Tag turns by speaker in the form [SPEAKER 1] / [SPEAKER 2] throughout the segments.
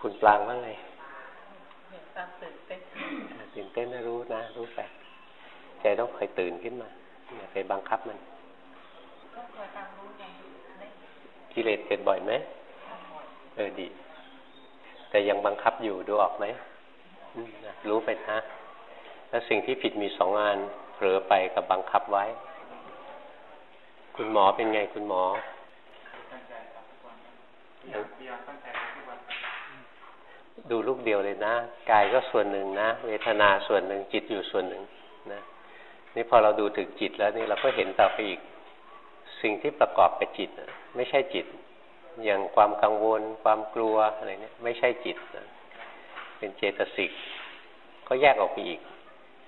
[SPEAKER 1] คุณปลางว่าไง
[SPEAKER 2] ตื่นเต้น
[SPEAKER 1] ตื่นเต้นนะรู้นะ รู้ไปใจต้องคอยตื่นขึ้นมาอย่าไปบังคับมันกิเลสเกิดบ่อยไหมเออดี แต่ยังบังคับอยู่ดูออกไหมรู้ไปนะแล้วสิ่งที่ผิดมีสองงานเผลอไปกับบังคับไว้ คุณหมอเป็นไงคุณหมอ ดูลูกเดียวเลยนะกายก็ส่วนหนึ่งนะ เวทนาส่วนหนึ่งจิตอยู่ส่วนหนึ่งนะนี่พอเราดูถึงจิตแล้วนี่เราก็เห็นต่อไปอีกสิ่งที่ประกอบกับจิตไม่ใช่จิต อย่างความกังวล ความกลัวอะไรเนี่ยไม่ใช่จิตนะเป็นเจตสิกก็แยกออกไปอีก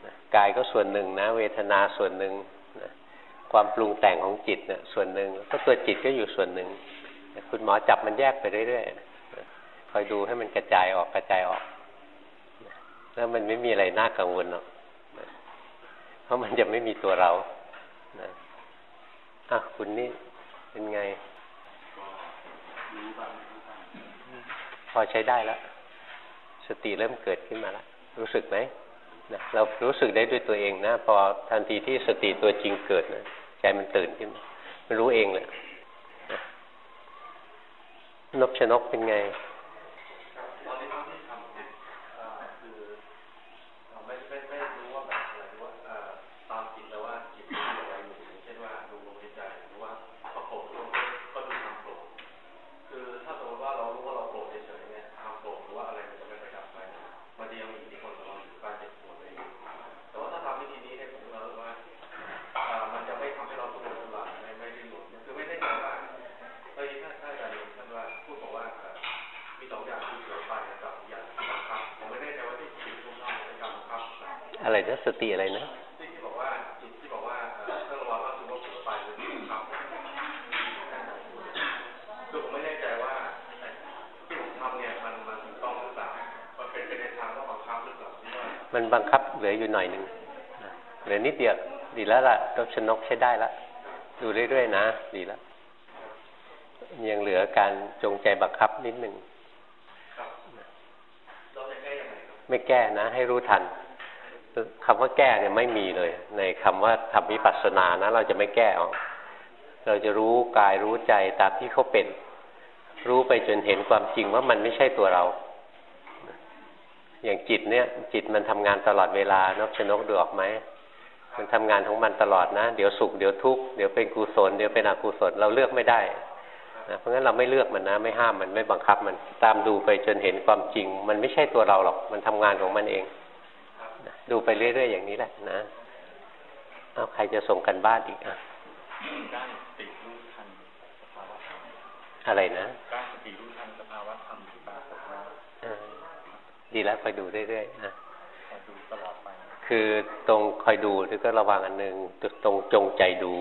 [SPEAKER 1] นะกายก็ส่วนหนึ่งนะ เวทนาส่วนหนึ่งนะความปรุงแต่งของจิตเนี่ยส่วนหนึ่งก็ตัวจิตก็อยู่ส่วนหนึ่งคุณหมอจับมันแยกไปเรื่อยๆ คอยดูให้มันกระจายออกกระจายออกแล้วมันไม่มีอะไรน่ากังวลหรอกเพราะมันจะไม่มีตัวเรานะอะคุณนี่เป็นไง พอใช้ได้แล้ว สติเริ่มเกิดขึ้นมาแล้ว รู้สึกไหมนะเรารู้สึกได้ด้วยตัวเองนะ พอทันทีที่สติตัวจริงเกิดนะใจมันตื่นขึ้นมันรู้เองเลยนบชนกเป็นไง อะไรนะสติอะไรนะมันบังคับเหลืออยู่หน่อยหนึ่งเหลือนิดเดียวดีแล้วล่ะตบชนกใช้ได้ละดูเรื่อยๆนะดีแล้วยังเหลือการจงใจบังคับนิดหนึ่งไม่แก้นะ ให้รู้ทัน คำว่าแก้เนี่ยไม่มีเลย ในคำว่าทำวิปัสสนานะ เราจะไม่แก้ออกเราจะรู้กายรู้ใจตามที่เขาเป็น รู้ไปจนเห็นความจริงว่ามันไม่ใช่ตัวเรา อย่างจิตเนี่ย จิตมันทำงานตลอดเวลานกชนกดูออกไหมมันทำงานของมันตลอดนะ เดี๋ยวสุขเดี๋ยวทุกข์เดี๋ยวเป็นกุศลเดี๋ยวเป็นอกุศลเราเลือกไม่ได้นะเพราะงั้นเราไม่เลือกมันนะ ไม่ห้ามมันไม่บังคับมันตามดูไปจนเห็นความจริง มันไม่ใช่ตัวเราหรอก มันทำงานของมันเอง ดูไปเรื่อยๆอย่างนี้แหละนะเอาใครจะส่งกันบ้านอีกอะอะไรนะดีแล้วคอยดูเรื่อยๆนะคือตรงคอยดูหรือก็ระวังอันหนึ่งตรงจงใจดู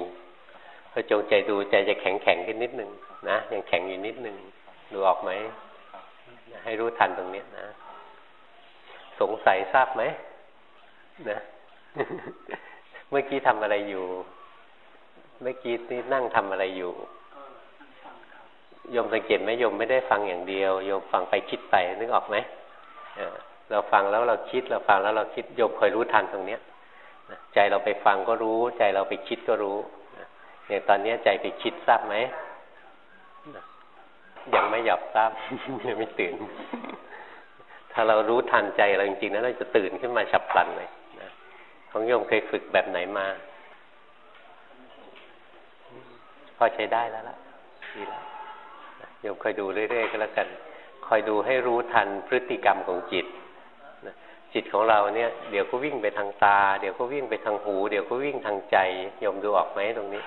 [SPEAKER 1] พอจงใจดูใจจะแข็งแข็งขึ้นนิดนึงนะยังแข็งอยู่นิดนึงดูออกไหมให้รู้ทันตรงนี้นะ สงสัยทราบไหม นะเมื่อกี้ทำอะไรอยู่ เมื่อกี้นี่นั่งทำอะไรอยู่โยมสังเกตไหมโยมไม่ได้ฟังอย่างเดียวโยมฟังไปคิดไปนึกออกไหมเราฟังแล้วเราคิดเราฟังแล้วเราคิดโยมคอยรู้ทันตรงเนี้ยใจเราไปฟังก็รู้ ใจเราไปคิดก็รู้อย่างตอนนี้ใจไปคิดทราบไหมยังไม่หยับทราบยังไม่ตื่น ถ้าเรารู้ทันใจเราจริงๆนั้นเราจะตื่นขึ้นมาฉับพลันเลย ของโยมเคยฝึกแบบไหนมา พอใช้ได้แล้วล่ะดีแล้วโยมคอยดูเรื่อยๆก็แล้วกัน คอยดูให้รู้ทันพฤติกรรมของจิตจิตของเราเนี่ยเดี๋ยวก็วิ่งไปทางตา เดี๋ยวก็วิ่งไปทางหู เดี๋ยวก็วิ่งทางใจโยมดูออกไหมตรงนี้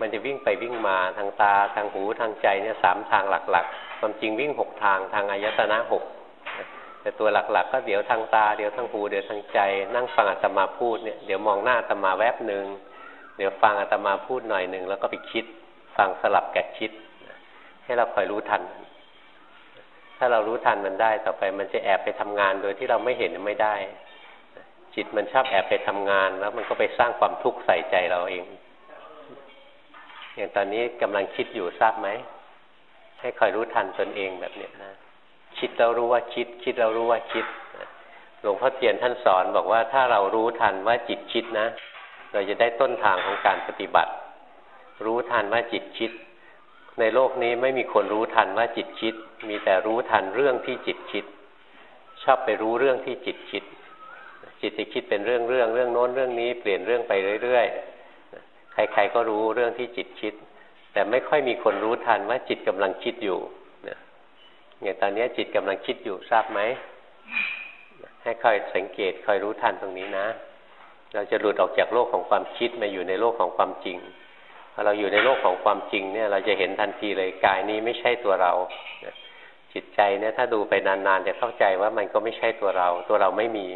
[SPEAKER 1] มันจะวิ่งไปวิ่งมาทางตาทางหูทางใจเนี่ยสามทางหลักๆความจริงวิ่งหกทางทางอายตนะหก แต่ตัวหลักๆ ก็เดี๋ยวทางตา เดี๋ยวทางหู เดี๋ยวทางใจ นั่งฟังอาตมาพูดเนี่ย เดี๋ยวมองหน้าอาตมาแวบหนึ่ง เดี๋ยวฟังอาตมาพูดหน่อยหนึ่งแล้วก็ไปคิด ฟังสลับแกคิด ให้เราคอยรู้ทัน ถ้าเรารู้ทันมันได้ ต่อไปมันจะแอบไปทำงานโดยที่เราไม่เห็นไม่ได้ จิตมันชอบแอบไปทำงาน แล้วมันก็ไปสร้างความทุกข์ใส่ใจเราเอง อย่างตอนนี้กำลังคิดอยู่ทราบไหม ให้คอยรู้ทันตนเองแบบนี้นะ คิดเรารู้ว่าคิด คิดเรารู้ว่าคิดหลวงพ่อเทียนท่านสอนบอกว่าถ้าเรารู้ทันว่าจิตคิดนะ เราจะได้ต้นทางของการปฏิบัติ รู้ทันว่าจิตคิด ในโลกนี้ไม่มีคนรู้ทันว่าจิตคิด มีแต่รู้ทันเรื่องที่จิตคิด ชอบไปรู้เรื่องที่จิตคิด จิตจะคิดเป็นเรื่องเรื่องเรื่องโน้นเรื่องนี้เปลี่ยนเรื่องไปเรื่อยๆใครๆก็รู้เรื่องที่จิตคิด แต่ไม่ค่อยมีคนรู้ทันว่าจิตกำลังคิดอยู่ เนี่ยตอนนี้จิตกำลังคิดอยู่ทราบไหม ให้คอยสังเกตคอยรู้ทันตรงนี้นะ เราจะหลุดออกจากโลกของความคิดมาอยู่ในโลกของความจริงพอเราอยู่ในโลกของความจริงเนี่ยเราจะเห็นทันทีเลยกายนี้ไม่ใช่ตัวเรา จิตใจเนี่ยถ้าดูไปนานๆจะเข้าใจว่ามันก็ไม่ใช่ตัวเรา ตัวเราไม่มี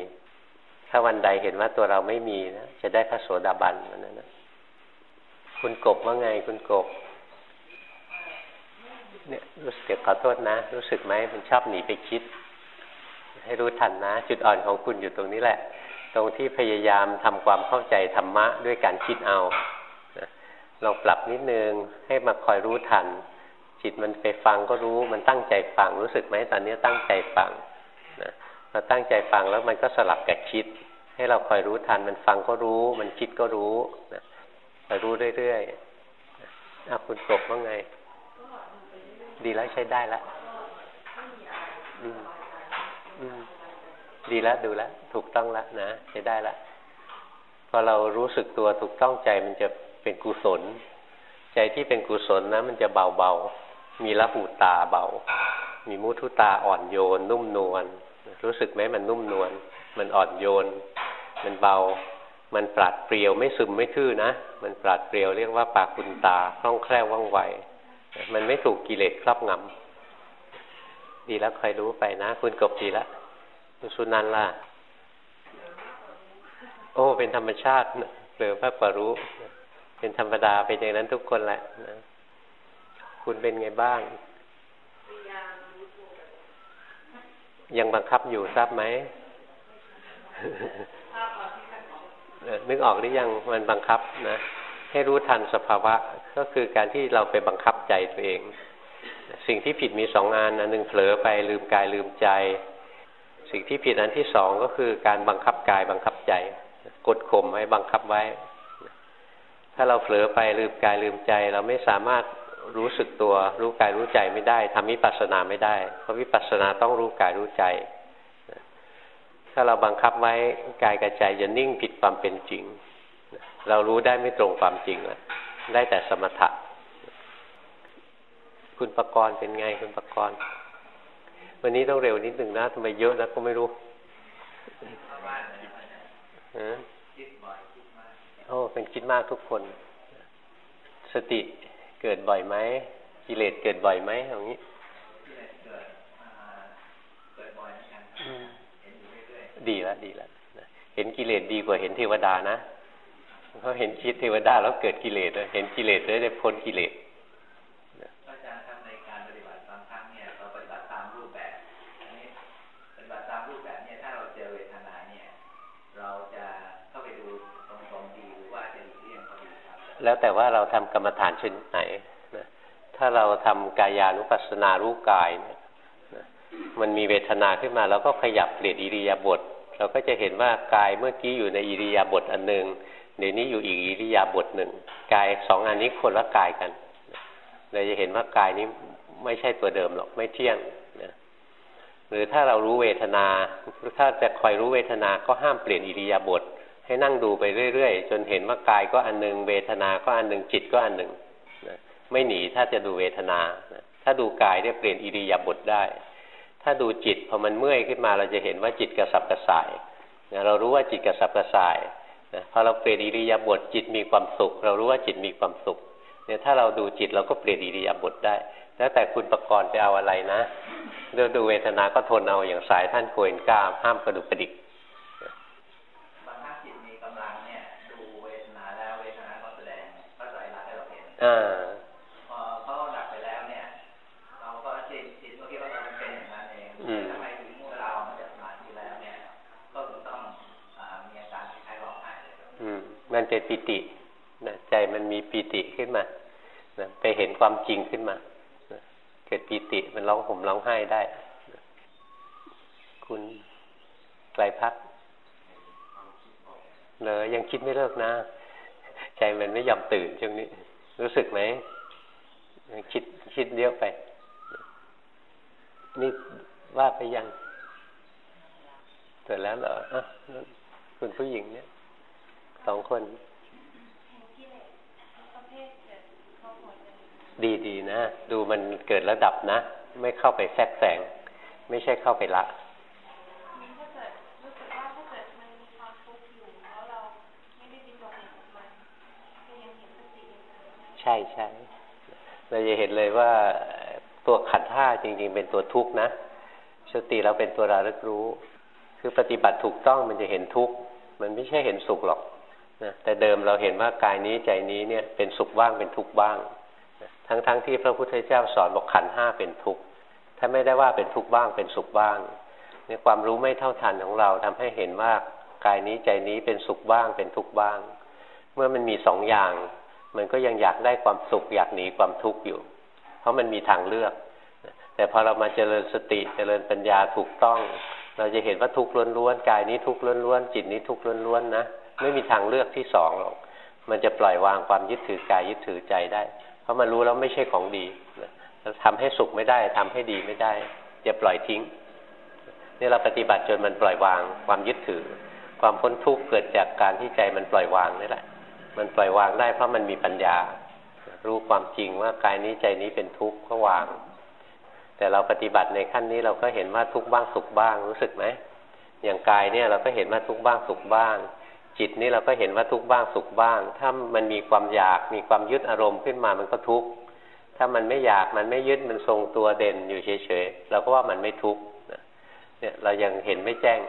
[SPEAKER 1] ถ้าวันใดเห็นว่าตัวเราไม่มีนะจะได้พระโสดาบันมันนั้นนะคุณกบว่าไงคุณกบ เนี่ยรู้สึกขอโทษนะ รู้สึกไหมมันชอบหนีไปคิด ให้รู้ทันนะ จุดอ่อนของคุณอยู่ตรงนี้แหละ ตรงที่พยายามทำความเข้าใจธรรมะด้วยการคิดเอาลองปรับนิดนึงให้มาคอยรู้ทัน จิตมันไปฟังก็รู้มันตั้งใจฟัง รู้สึกไหมตอนนี้ตั้งใจฟังนะเราตั้งใจฟังแล้วมันก็สลับกับคิด ให้เราคอยรู้ทัน มันฟังก็รู้ มันคิดก็รู้นะไปรู้เรื่อยๆอะคุณกบว่าไง ดีแล้วใช้ได้แล้วดีแล้วดูแล้วถูกต้องแล้วนะใช้ได้แล้วพอเรารู้สึกตัวถูกต้องใจมันจะเป็นกุศล ใจที่เป็นกุศลนะมันจะเบาเบามีละหูตาเบา มีมุทุตาอ่อนโยน นุ่มนวลรู้สึกไหมมันนุ่มนวลมันอ่อนโยน มันเบา มันปราดเปรียวไม่ซึมไม่ทื่อนะ มันปราดเปรียวเรียกว่าปากุณตาคล่องแคล่วว่องไว มันไม่ถูกกิเลสครอบงำดีแล้วคอยรู้ไปนะ คุณกบดีแล้วคุณสุนันล่ะ โอ้ เป็นธรรมชาติเปลือมากกว่ารู้ เป็นธรรมดาเป็นอย่างนั้นทุกคนแหละนะคุณเป็นไงบ้าง ยังบังคับอยู่ทราบไหมนึกออกหรือยังมันบังคับนะ ให้รู้ทันสภาวะก็คือการที่เราไปบังคับใจตัวเอง สิ่งที่ผิดมีสองงานอันหนึ่งเผลอไปลืมกายลืมใจ สิ่งที่ผิดอันที่สองก็คือการบังคับกายบังคับใจ กดข่มไว้บังคับไว้ ถ้าเราเผลอไปลืมกายลืมใจ เราไม่สามารถรู้สึกตัว รู้กายรู้ใจไม่ได้ทำวิปัสสนาไม่ได้ เพราะวิปัสสนาต้องรู้กายรู้ใจ ถ้าเราบังคับไว้กายกับใจจะนิ่งผิดความเป็นจริง เรารู้ได้ไม่ตรงความจริงแล้วได้แต่สมถะ คุณประกรณ์เป็นไงคุณประกรณ์ วันนี้ต้องเร็วนิดหนึ่งนะทำไมเยอะนะก็ไม่รู้โอ้เป็นคิดมากทุกคน สติเกิดบ่อยไหมกิเลสเกิดบ่อยไหมอย่างนี้ดีแล้วดีแล้วเห็นกิเลสดีกว่าเห็นเทวดานะ เขาเห็นคิดเทวดาแล้วเกิดกิเลสเลยเห็นกิเลสแล้วได้พ้นกิเลสแล้วแต่ว่าเราทำกรรมฐานชนิดไหนนะถ้าเราทำกายานุปัสสนารู้กายเนี่ยนะมันมีเวทนาขึ้นมาเราก็ขยับเปลี่ยนอิริยาบถเราก็จะเห็นว่ากายเมื่อกี้อยู่ในอิริยาบถอันหนึ่ง เดี๋ยวนี้อยู่อีกอิริยาบถหนึ่งกายสองอันนี้คนละกายกันเราจะเห็นว่ากายนี้ไม่ใช่ตัวเดิมหรอกไม่เที่ยงนะหรือถ้าเรารู้เวทนา ถ้าจะคอยรู้เวทนาก็ห้ามเปลี่ยนอิริยาบถให้นั่งดูไปเรื่อยๆ จนเห็นว่ากายก็อันหนึ่งเวทนาก็อันหนึ่งจิตก็อันหนึ่งนะไม่หนีถ้าจะดูเวทนานะถ้าดูกายเนี่ยเปลี่ยนอิริยาบถได้ ถ้าดูจิตพอมันเมื่อยขึ้นมาเราจะเห็นว่าจิตกระสับกระส่ายนะเรารู้ว่าจิตกระสับกระส่าย นะพอเราเปลี่ยนอิริยาบถจิตมีความสุข เรารู้ว่าจิตมีความสุขเนี่ยถ้าเราดูจิตเราก็เปลี่ยนอิริยาบถได้ แล้วแต่คุณประกรณ์จะเอาอะไรนะเดินดูเวทนาก็ทนเอาอย่างสายท่านโกเอนก้าห้ามกระดุกกระดิก
[SPEAKER 3] อ่า มันเป็น
[SPEAKER 1] ปิตินะใจมันมีปิติขึ้นมานะไปเห็นความจริงขึ้นมานะเกิดปิติมันร้องห่มร้องไห้ได้คุณไกลพักเลยยังคิดไม่เลิกนะ ใจมันไม่ยอมตื่นช่วงนี้ รู้สึกไหมคิดคิดเยอะไป นี่ว่าไปยังเสร็จแล้วเหรออะคุณผู้หญิงเนี่ย สองคน ดีดีนะ ดูมันเกิดระดับนะ ไม่เข้าไปแทรกแซงไม่ใช่เข้าไปละใช่ใช่เราจะเห็นเลยว่าตัวขันธ์ห้าจริง ๆ เป็นตัวทุกข์นะสติเราเป็นตัวระลึกรู้ คือปฏิบัติถูกต้องมันจะเห็นทุกข์มันไม่ใช่เห็นสุขหรอก นะแต่เดิมเราเห็นว่ากายนี้ใจนี้เนี่ยเป็นสุขบ้างเป็นทุกข์บ้างทั้งๆทที่พระพุทธเจ้าสอนบอกขันห้าเป็นทุกข์ถ้าไม่ได้ว่าเป็นทุกข์บ้างเป็นสุขบ้างในความรู้ไม่เท่าทันของเราทำให้เห็นว่ากายนี้ใจนี้เป็นสุขบ้างเป็นทุกข์บ้าง เมื่อมันมีสองอย่าง มันก็ยังอยากได้ความสุขอยากหนีความทุกข์อยู่ เพราะมันมีทางเลือก แต่พอเรามาเจริญสติเจริญปัญญาถูกต้อง เราจะเห็นว่าทุกข์ล้วนๆกายนี้ทุกข์ล้วนๆจิตนี้ทุกข์ล้วนๆนะ ไม่มีทางเลือกที่สองหรอกมันจะปล่อยวางความยึดถือกายยึดถือใจได้ เพราะมันรู้แล้วไม่ใช่ของดีทำให้สุขไม่ได้ทำให้ดีไม่ได้จะปล่อยทิ้งนี่เราปฏิบัติจนมันปล่อยวางความยึดถือ ความพ้นทุกข์เกิดจากการที่ใจมันปล่อยวางนี่แหละ มันปล่อยวางได้เพราะมันมีปัญญา รู้ความจริงว่ากายนี้ใจนี้เป็นทุกข์ก็วาง แต่เราปฏิบัติในขั้นนี้เราก็เห็นว่าทุกข์บ้างสุขบ้างรู้สึกไหมอย่างกายเนี่ยเราก็เห็นว่าทุกข์บ้างสุขบ้าง จิตนี่เราก็เห็นว่าทุกข์บ้างสุขบ้าง ถ้ามันมีความอยากมีความยึดอารมณ์ขึ้นมามันก็ทุกข์ถ้ามันไม่อยากมันไม่ยึดมันทรงตัวเด่นอยู่เฉยๆเราก็ว่ามันไม่ทุกข์เนี่ยเรายังเห็นไม่แจ้ง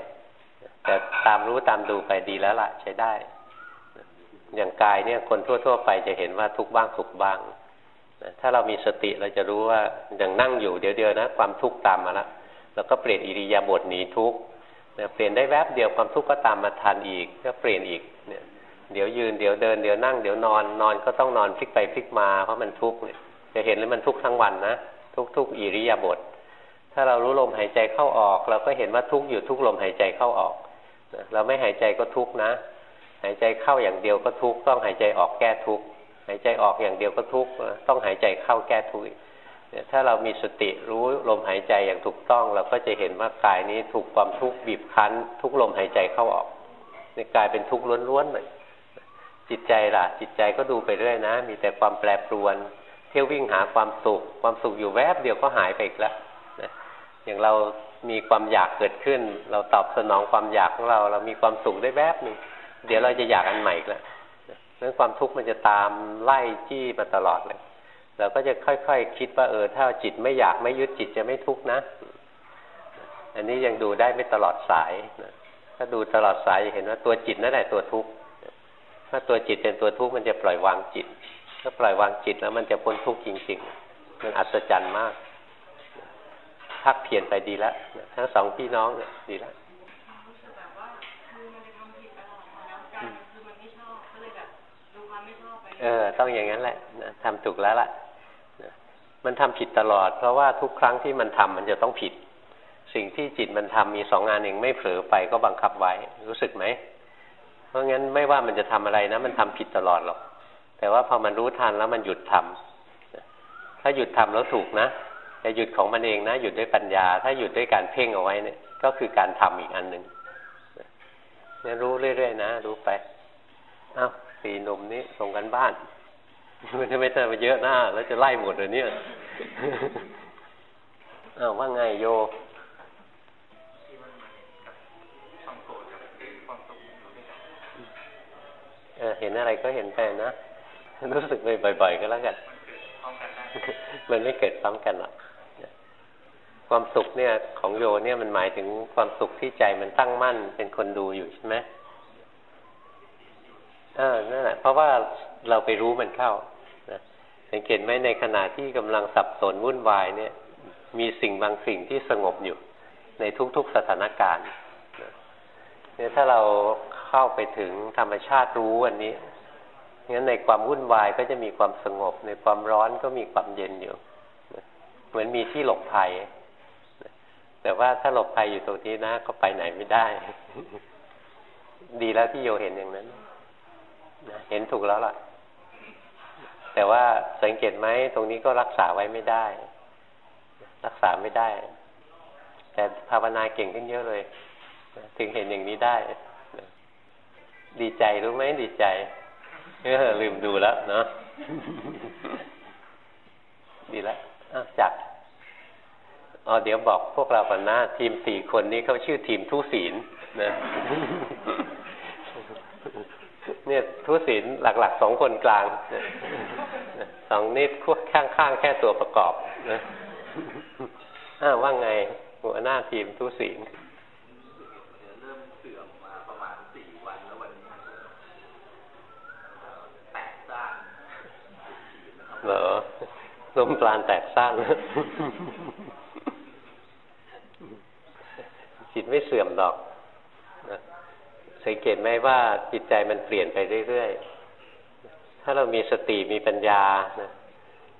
[SPEAKER 1] แต่ตามรู้ตามดูไปดีแล้วล่ะใช้ได้ อย่างกายเนี่ยคนทั่ว ๆ ไปจะเห็นว่าทุกข์บ้างสุขบ้าง ถ้าเรามีสติเราจะรู้ว่าอย่างนั่งอยู่เดี๋ยวๆนะ ความทุกข์ตามมาแล้วเราก็เปลี่ยนอิริยาบถหนีทุกข์ เปลี่ยนได้แวบเดียวความทุกข์ก็ตามมาทันอีกก็เปลี่ยนอีกเนี่ยเดี๋ยวยืนเดี๋ยวเดินเดี๋ยวนั่งเดี๋ยวนอนนอนก็ต้องนอนพลิกไปพลิกมาเพราะมันทุกข์เนี่ยจะเห็นเลยมันทุกข์ทั้งวันนะทุกทุกอิริยาบถถ้าเรารู้ลมหายใจเข้าออก เราก็เห็นว่าทุกข์อยู่ทุกลมหายใจเข้าออกเราไม่หายใจก็ทุกข์นะ หายใจเข้าอย่างเดียวก็ทุกข์ต้องหายใจออกแก้ทุกข์หายใจออกอย่างเดียวก็ทุกข์ต้องหายใจเข้าแก้ทุก ถ้าเรามีสติรู้ลมหายใจอย่างถูกต้อง เราก็จะเห็นว่ากายนี้ถูกความทุกข์บีบคั้น ทุกลมหายใจเข้าออกในกายเป็นทุกข์ล้วนๆเลยจิตใจล่ะ จิตใจก็ดูไปเรื่อยนะ มีแต่ความแปรปรวน เที่ยววิ่งหาความสุข ความสุขอยู่แวบเดียวก็หายไปอีกแล้วนะอย่างเรามีความอยากเกิดขึ้น เราตอบสนองความอยากของเรา เรามีความสุขได้แวบหนึ่งเดี๋ยวเราจะอยากอันใหม่อีกแล้วเรื่องความทุกข์มันจะตามไล่จี้มาตลอดเลย เราก็จะค่อยๆคคิดว่าเออถ้าจิตไม่อยากไม่ยึดจิตจะไม่ทุกข์นะ อันนี้ยังดูได้ไม่ตลอดสายนะถ้าดูตลอดสายจะเห็นว่าตัวจิตนั่นแหละตัวทุกข์ถ้าตัวจิตเป็นตัวทุกข์มันจะปล่อยวางจิตถ้าปล่อยวางจิตแล้วมันจะพ้นทุกข์จริงๆ มันอัศจรรย์มากพักเพียรไปดีแล้วทั้งสองพี่น้องเนี่ยดีแล้วเออ ต้องอย่างนั้นแหละนะทำถูกแล้วล่ะนะ มันทำผิดตลอด เพราะว่าทุกครั้งที่มันทำมันจะต้องผิด สิ่งที่จิตมันทำมีสองงานเองไม่เผลอไปก็บังคับไว้ รู้สึกไหม เพราะงั้นไม่ว่ามันจะทำอะไรนะ มันทำผิดตลอดหรอก แต่ว่าพอมันรู้ทันแล้วมันหยุดทำถ้าหยุดทำแล้วถูกนะแต่หยุดของมันเองนะ หยุดด้วยปัญญา ถ้าหยุดด้วยการเพ่งเอาไว้เนี่ย ก็คือการทำอีกอันหนึ่งเนี่ยรู้เรื่อยๆนะ รู้ไปอ้าวสี่หนุ่มนี้ส่งกันบ้าน มันจะไม่เจอมาเยอะหน้า แล้วจะไล่หมดเลยเนี่ยอ้าวว่าไงโยเออเห็นอะไรก็เห็นไปนะ รู้สึกไปบ่อยๆก็แล้วกัน มันไม่เกิดซ้ำกันหรอกความสุขเนี่ยของโยเนี่ยมันหมายถึงความสุขที่ใจมันตั้งมั่นเป็นคนดูอยู่ใช่ไหมเออนั่นแหละเพราะว่า เราไปรู้มันเข้านะสังเกตไหมในขณะที่กำลังสับสนวุ่นวายเนี่ย มีสิ่งบางสิ่งที่สงบอยู่ ในทุกๆสถานการณ์เนี่ยถ้าเราเข้าไปถึงธรรมชาติรู้อันนี้งั้นในความวุ่นวายก็จะมีความสงบ ในความร้อนก็มีความเย็นอยู่เหมือนมีที่หลบภัยแต่ว่าถ้าหลบภัยอยู่ตรงนี้นะก็ไปไหนไม่ได้ ดีแล้วที่โยเห็นอย่างนั้นเห็นถูกแล้วล่ะ แต่ว่าสังเกตไหมตรงนี้ก็รักษาไว้ไม่ได้ รักษาไม่ได้ แต่ภาวนาเก่งขึ้นเยอะเลย ถึงเห็นอย่างนี้ได้ ดีใจรู้ไหมดีใจเออลืมดูแล้วเนาะดีแล้วจับอ๋อเดี๋ยวบอกพวกเราก่อนนะทีมสี่คนนี้เขาชื่อทีมทุศีลนะเนี่ยทุศีลหลักๆสองคนกลาง สองนิดคู่ข้างๆแค่ตัวประกอบนะอ้าว่าไง หัวหน้าทีมทุศีล
[SPEAKER 3] เริ่มเสื่อมมาประมาณสี่วันแล้ววันนี้แตกซ่าน
[SPEAKER 1] เหรอลมปราณแตกซ่านจิตไม่เสื่อมดอกนะสังเกตไหมว่าจิตใจมันเปลี่ยนไปเรื่อยๆ ถ้าเรามีสติมีปัญญานะ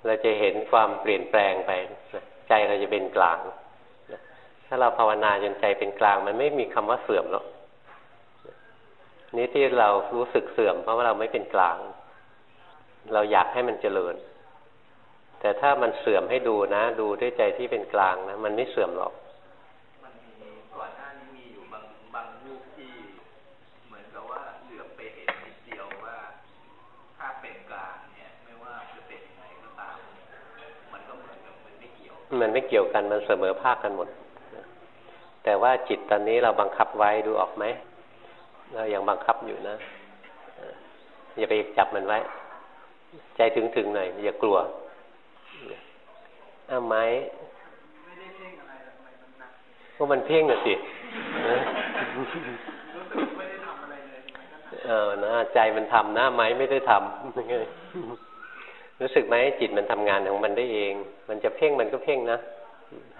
[SPEAKER 1] เราจะเห็นความเปลี่ยนแปลงไปนะใจเราจะเป็นกลางนะถ้าเราภาวนาจนใจเป็นกลาง มันไม่มีคำว่าเสื่อมหรอกนี่ที่เรารู้สึกเสื่อม เพราะว่าเราไม่เป็นกลาง เราอยากให้มันเจริญ แต่ถ้ามันเสื่อมให้ดูนะ ดูด้วยใจที่เป็นกลางนะมันไม่เสื่อมหรอก มันไม่เกี่ยวกันมันเสมอภาคกันหมด แต่ว่าจิตตอนนี้เราบังคับไว้ดูออกไหมเรายังบังคับอยู่นะอย่าไปจับมันไว้ ใจถึงถึงหน่อยอย่ากลัวอ้าไม้เพราะมันเพ่งน่ะสิเออนะใจมันทำหน้าไม้ไม่ได้ทำ รู้สึกไหมจิตมันทำงานของมันได้เอง มันจะเพ่งมันก็เพ่งนะ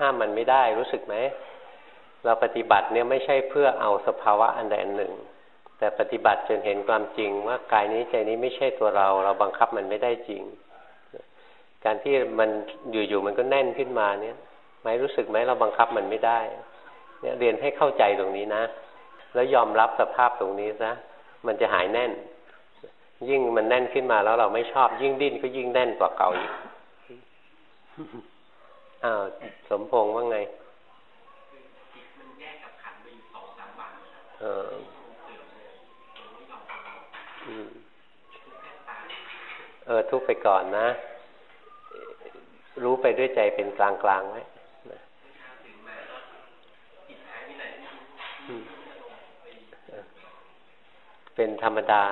[SPEAKER 1] ห้ามมันไม่ได้รู้สึกไหม เราปฏิบัติเนี่ยไม่ใช่เพื่อเอาสภาวะอันใดอันหนึ่ง แต่ปฏิบัติจนเห็นความจริงว่ากายนี้ใจนี้ไม่ใช่ตัวเรา เราบังคับมันไม่ได้จริง การที่มันอยู่ๆมันก็แน่นขึ้นมาเนี่ยไม่รู้สึกไหมเราบังคับมันไม่ได้ เนี่ยเรียนให้เข้าใจตรงนี้นะ แล้วยอมรับสภาพตรงนี้ซะมันจะหายแน่น ยิ่งมันแน่นขึ้นมาแล้วเราไม่ชอบ ยิ่งดิ้นก็ยิ่งแน่นกว่าเก่าอีกอ้าวสมพงษ์ว่าไงเออเออ ทุกไปก่อนนะ รู้ไปด้วยใจเป็นกลางกลางไว้เป็นธรรมดา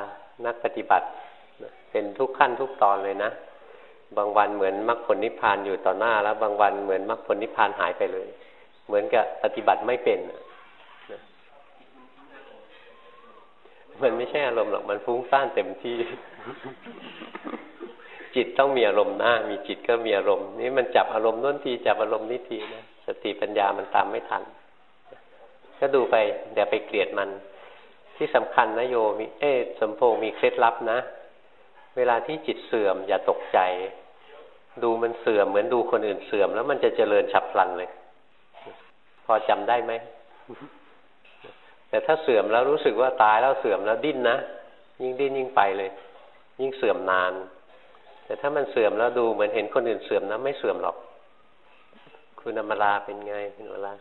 [SPEAKER 1] นักปฏิบัติ เป็นทุกขั้นทุกตอนเลยนะ บางวันเหมือนมรรคผลนิพพานอยู่ต่อหน้า แล้ว บางวันเหมือนมรรคผลนิพพานหายไปเลย เหมือนกับปฏิบัติไม่เป็นมันไม่ใช่อารมณ์หรอกมันฟุ้งซ่านเต็มที่ จิตต้องมีอารมณ์หน้า มีจิตก็มีอารมณ์ นี่มันจับอารมณ์น้นทีจับอารมณ์นี้ทีนะสติปัญญามันตามไม่ทัน ก็ดูไปอย่าไปเกลียดมัน ที่สำคัญนะโยมีเอ๊สมพงมีเคล็ดลับนะ เวลาที่จิตเสื่อมอย่าตกใจ ดูมันเสื่อมเหมือนดูคนอื่นเสื่อม แล้วมันจะเจริญฉับพลันเลย พอจำได้ไหม แต่ถ้าเสื่อมแล้วรู้สึกว่าตายแล้วเสื่อมแล้วดิ้นนะยิ่งดิ้นยิ่งไปเลย ยิ่งเสื่อมนาน แต่ถ้ามันเสื่อมแล้วดูเหมือนเห็นคนอื่นเสื่อมนะไม่เสื่อมหรอก คุณอมราเป็นไงคุณอมรา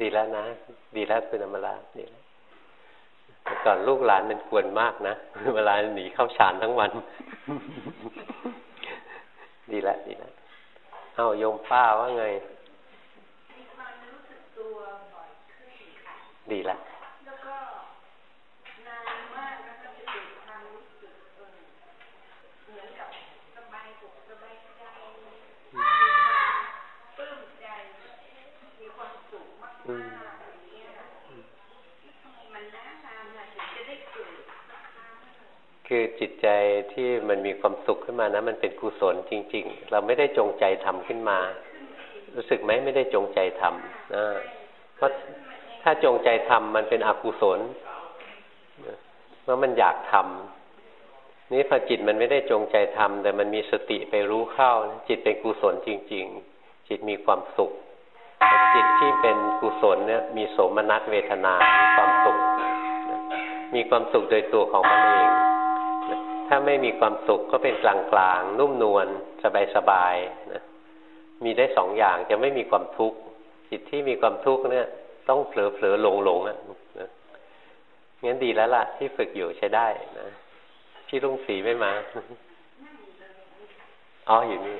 [SPEAKER 1] ดีแล้วนะ ดีแล้วคุณอมราดีแล้วแต่ก่อนลูกหลานมันกวนมากนะ เวลาหนีเข้าฌานทั้งวัน ดีแล้วดีแล้วเอาโยมป้าว่าไง ดีแล้ว คือจิตใจที่มันมีความสุขขึ้นมานะมันเป็นกุศลจริง ๆ เราไม่ได้จงใจทำขึ้นมา รู้สึกไหมไม่ได้จงใจทำนะเพราะถ้าจงใจทำมันเป็นอกุศลเพราะมันอยากทำนี่พอจิตมันไม่ได้จงใจทำแต่มันมีสติไปรู้เข้า จิตเป็นกุศลจริง ๆ จิตมีความสุข จิตที่เป็นกุศลเนี่ย มีโสมนัสเวทนา มีความสุข มีความสุขโดยตัวของมันเอง ถ้าไม่มีความสุขก็เป็นกลางๆนุ่มนวลสบายๆนะมีได้สองอย่างจะไม่มีความทุกข์จิตที่มีความทุกข์เนี่ย ต้องเผลอเผลอหลงหลงอะงั้นดีแล้วล่ะ ที่ฝึกอยู่ใช้ได้นะพี่ลุงสีไม่มาอ๋ออยู่นี่